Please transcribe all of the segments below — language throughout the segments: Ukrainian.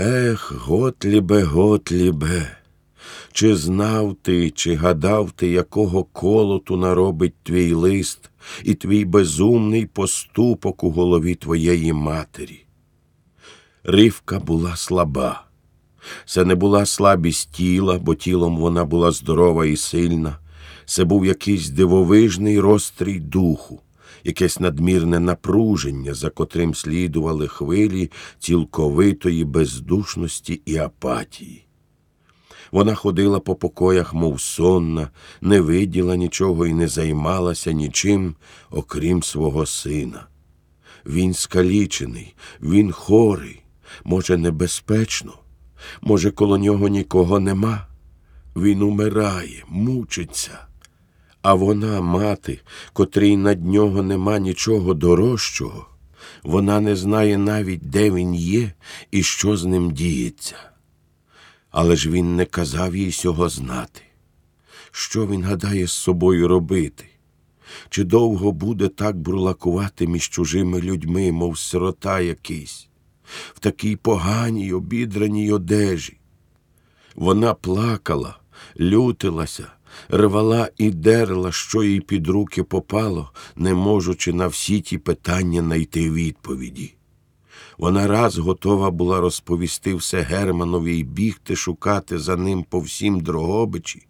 Ех, Готлібе, Готлібе, чи знав ти, чи гадав ти, якого колоту наробить твій лист і твій безумний поступок у голові твоєї матері? Ривка була слаба. Це не була слабість тіла, бо тілом вона була здорова і сильна. Це був якийсь дивовижний розстрій духу, якесь надмірне напруження, за котрим слідували хвилі цілковитої бездушності і апатії. Вона ходила по покоях, мов сонна, не виділа нічого і не займалася нічим, окрім свого сина. Він скалічений, він хорий, може, небезпечно, може, коло нього нікого нема. Він умирає, мучиться. А вона, мати, котрій над нього нема нічого дорожчого, вона не знає навіть, де він є і що з ним діється. Але ж він не казав їй сього знати. Що він гадає з собою робити? Чи довго буде так бурлакувати між чужими людьми, мов сирота якийсь, в такій поганій обідраній одежі? Вона плакала, лютилася, рвала і дерла, що їй під руки попало, не можучи на всі ті питання знайти відповіді. Вона раз готова була розповісти все Германові й бігти шукати за ним по всім Дрогобичі,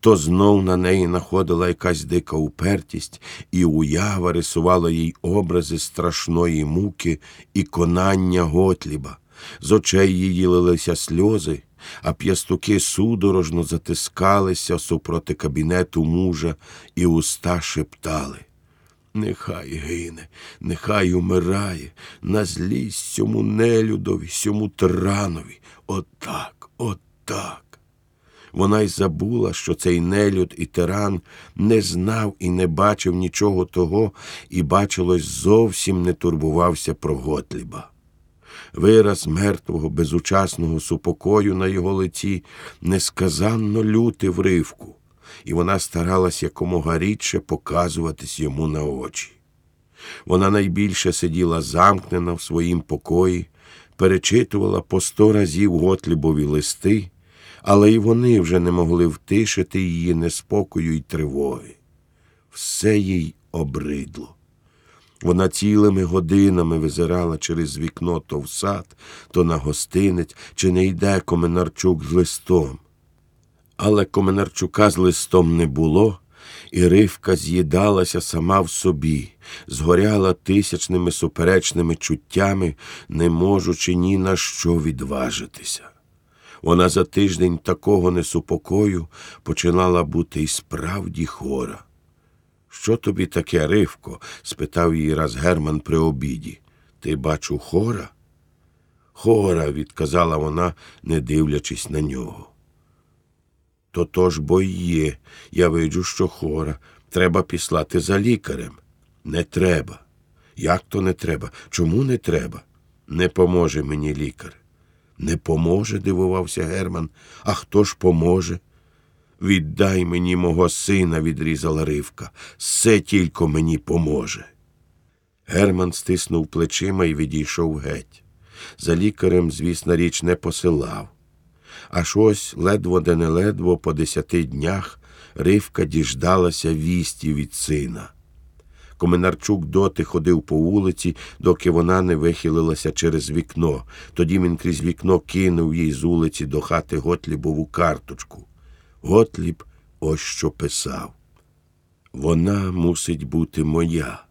то знов на неї находила якась дика упертість, і уява рисувала їй образи страшної муки і конання Готліба. З очей її лилися сльози, а п'ястуки судорожно затискалися супроти кабінету мужа, і уста шептали. Нехай гине, нехай умирає, на злість цьому нелюдові, сьому тиранові. Отак, отак. Вона й забула, що цей нелюд і тиран не знав і не бачив нічого того, і, бачилось, зовсім не турбувався про Готліба. Вираз мертвого, безучасного супокою на його лиці несказанно лютив ривку і вона старалась якомога рідше показуватись йому на очі. Вона найбільше сиділа замкнена в своїм покої, перечитувала по сто разів Готлібові листи, але й вони вже не могли втишити її неспокою й тривоги. Все їй обридло. Вона цілими годинами визирала через вікно то в сад, то на гостинець, чи не йде Коменарчук з листом. Але Коменарчука з листом не було, і ривка з'їдалася сама в собі, згоряла тисячними суперечними чуттями, не можучи ні на що відважитися. Вона за тиждень такого несупокою починала бути й справді хора. Що тобі таке, Ривко? спитав її раз Герман при обіді. Ти бачу, хора? Хора, відказала вона, не дивлячись на нього. То то ж бо є. Я виджу, що хора. Треба післати за лікарем. Не треба. Як то не треба? Чому не треба? Не поможе мені лікар. Не поможе, дивувався Герман. А хто ж поможе? Віддай мені мого сина, відрізала Ривка. Все тільки мені поможе. Герман стиснув плечима і відійшов геть. За лікарем, звісна річ, не посилав. Аж ось ледво де не ледво по десяти днях Ривка діждалася вісті від сина. Коменарчук доти ходив по вулиці, доки вона не вихилилася через вікно. Тоді він крізь вікно кинув їй з вулиці до хати Готлібову карточку. Готліб ось що писав. Вона мусить бути моя.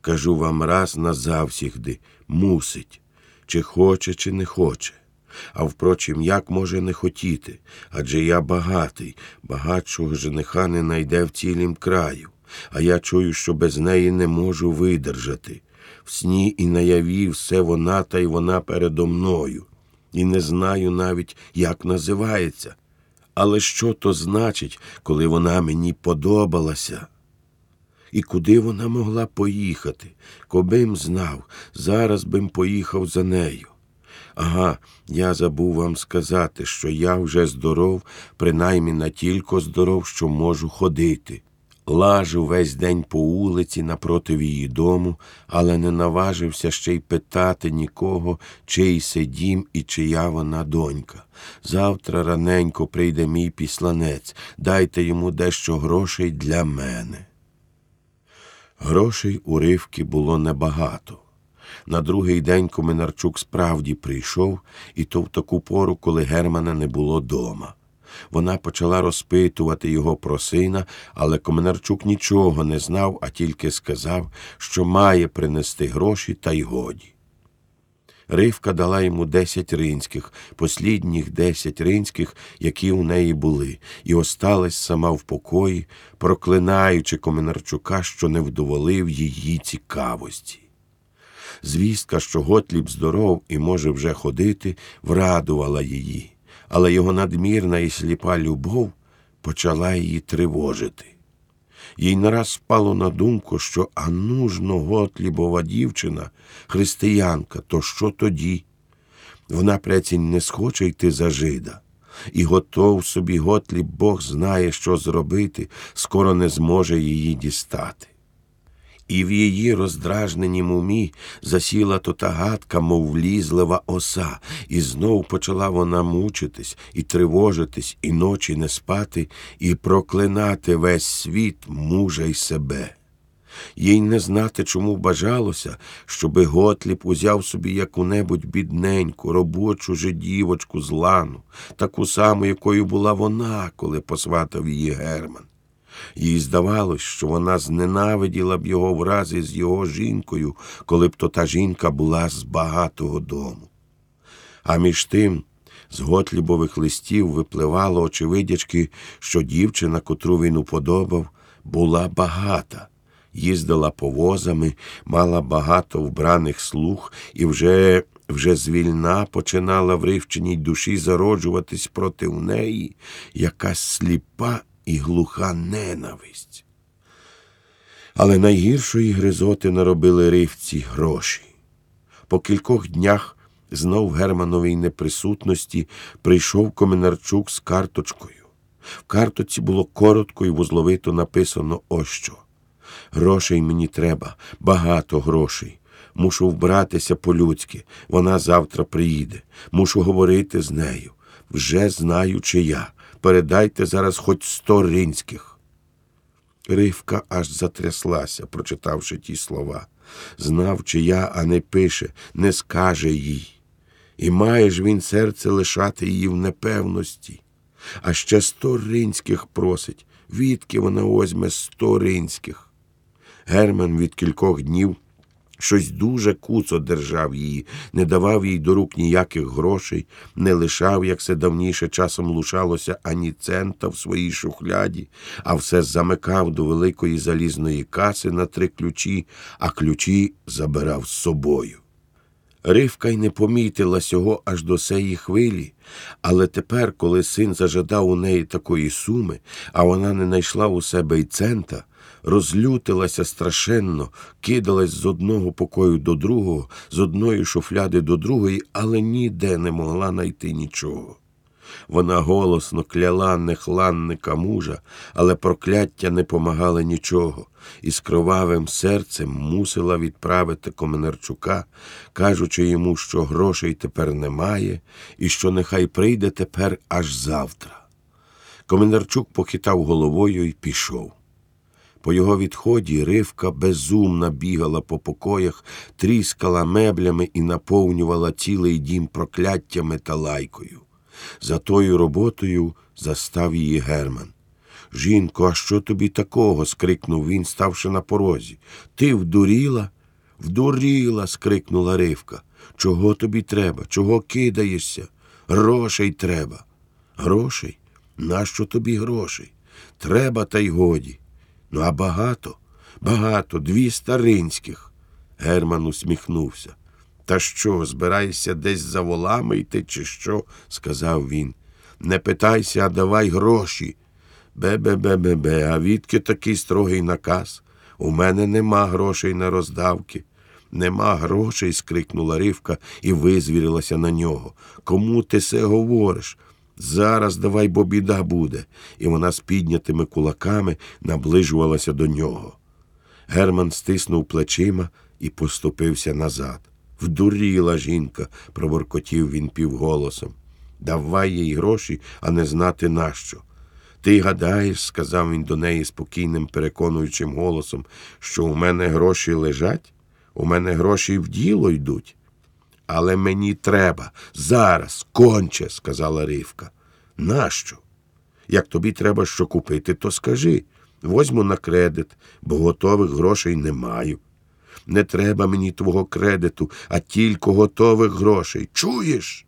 Кажу вам раз назавсігди, мусить, чи хоче, чи не хоче. А впрочем, як може не хотіти? Адже я багатий, багатшого жениха не найде в цілім краю, а я чую, що без неї не можу видержати. В сні і наяві все вона та й вона передо мною, і не знаю навіть, як називається. Але що то значить, коли вона мені подобалася? І куди вона могла поїхати? Кобим знав, зараз бим поїхав за нею. Ага, я забув вам сказати, що я вже здоров, принаймні на тільки здоров, що можу ходити. Лажу весь день по вулиці напроти її дому, але не наважився ще й питати нікого, чий се дім і чия вона донька. Завтра раненько прийде мій післанець, дайте йому дещо грошей для мене. Грошей у ривки було небагато. На другий день Коминарчук справді прийшов, і то в таку пору, коли Германа не було дома. Вона почала розпитувати його про сина, але Коминарчук нічого не знав, а тільки сказав, що має принести гроші, та й годі. Ривка дала йому десять ринських, послідніх десять ринських, які у неї були, і осталась сама в покої, проклинаючи Коминарчука, що не вдоволив її цікавості. Звістка, що Готліб здоров і може вже ходити, врадувала її, але його надмірна і сліпа любов почала її тривожити. Їй нараз спало на думку, що а нужно Готлібова дівчина, християнка, то що тоді? Вона прецінь не схоче йти за жида. І готов собі Готліб Бог знає, що зробити, скоро не зможе її дістати. І в її роздражненім умі засіла то та гадка, мов влізлива оса, і знов почала вона мучитись і тривожитись, і ночі не спати, і проклинати весь світ мужа й себе. Їй не знати, чому бажалося, щоби Готліб узяв собі яку-небудь бідненьку, робочу же дівочку з лану, таку саму, якою була вона, коли посватав її Герман. Їй здавалось, що вона зненавиділа б його врази з його жінкою, коли б то та жінка була з багатого дому. А між тим, з Готлібових листів випливало очевидячки, що дівчина, котру він уподобав, була багата, їздила повозами, мала багато вбраних слуг і вже вже звільна починала в ривченій душі зароджуватись проти неї якась сліпа і глуха ненависть. Але найгіршої гризоти наробили ривці гроші. По кількох днях знов Германовій неприсутності прийшов Коминарчук з карточкою. В картоці було коротко і вузловито написано ось що. Грошей мені треба, багато грошей. Мушу вбратися по-людськи. Вона завтра приїде. Мушу говорити з нею. Вже знаю, чия передайте зараз хоч сто ринських. Ривка аж затряслася, прочитавши ті слова. Знав, чи я, а не пише, не скаже їй. І має ж він серце лишати її в непевності. А ще сто ринських просить, відки вона возьме сто ринських. Герман від кількох днів щось дуже куцо держав її, не давав їй до рук ніяких грошей, не лишав, як це давніше часом лушалося, ані цента в своїй шухляді, а все замикав до великої залізної каси на три ключі, а ключі забирав з собою. Ривка й не помітила сього аж до сеї хвилі, але тепер, коли син зажадав у неї такої суми, а вона не знайшла у себе й цента, розлютилася страшенно, кидалась з одного покою до другого, з одної шуфляди до другої, але ніде не могла знайти нічого. Вона голосно кляла нехланника мужа, але прокляття не помагало нічого, і з кровавим серцем мусила відправити Коменерчука, кажучи йому, що грошей тепер немає, і що нехай прийде тепер аж завтра. Коменерчук похитав головою і пішов. По його відході ривка безумна бігала по покоях, тріскала меблями і наповнювала цілий дім прокляттями та лайкою. За тою роботою застав її Герман. Жінко, а що тобі такого? скрикнув він, ставши на порозі. Ти вдуріла? Вдуріла. скрикнула Ривка. Чого тобі треба? Чого кидаєшся? Грошей треба. Грошей? Нащо тобі грошей? Треба, та й годі. Ну, а багато, багато, дві старинських. Герман усміхнувся. Та що, збираєшся десь за волами йти, чи що? сказав він. Не питайся, а давай гроші. Бе-бе-бе-бе-бе, а відки такий строгий наказ? У мене нема грошей на роздавки. Нема грошей. скрикнула Ривка і визвірилася на нього. Кому ти це говориш? Зараз давай, бо біда буде. І вона з піднятими кулаками наближувалася до нього. Герман стиснув плечима і поступився назад. Вдуріла жінка, проборкотів він півголосом. Давай їй гроші, а не знати нащо. Ти гадаєш, сказав він до неї спокійним, переконуючим голосом, що у мене гроші лежать, у мене гроші в діло йдуть. Але мені треба зараз, конче, сказала Ривка. Нащо? Як тобі треба що купити, то скажи. Возьму на кредит, бо готових грошей не маю. Не треба мені твого кредиту, а тільки готових грошей. Чуєш?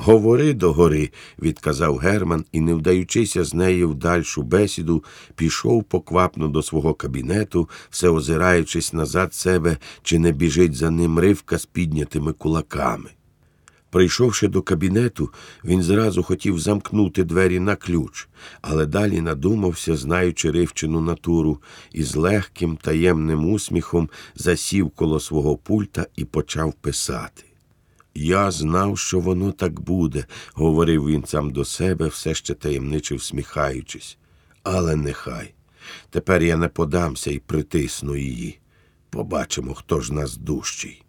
Говори догори, відказав Герман і, не вдаючися з нею в дальшу бесіду, пішов поквапно до свого кабінету, все озираючись назад себе, чи не біжить за ним ривка з піднятими кулаками. Прийшовши до кабінету, він зразу хотів замкнути двері на ключ, але далі надумався, знаючи ривчину натуру, і з легким таємним усміхом засів коло свого пульта і почав писати. Я знав, що воно так буде, говорив він сам до себе, все ще таємниче всміхаючись. Але нехай. Тепер я не подамся і притисну її. Побачимо, хто ж нас дужчий.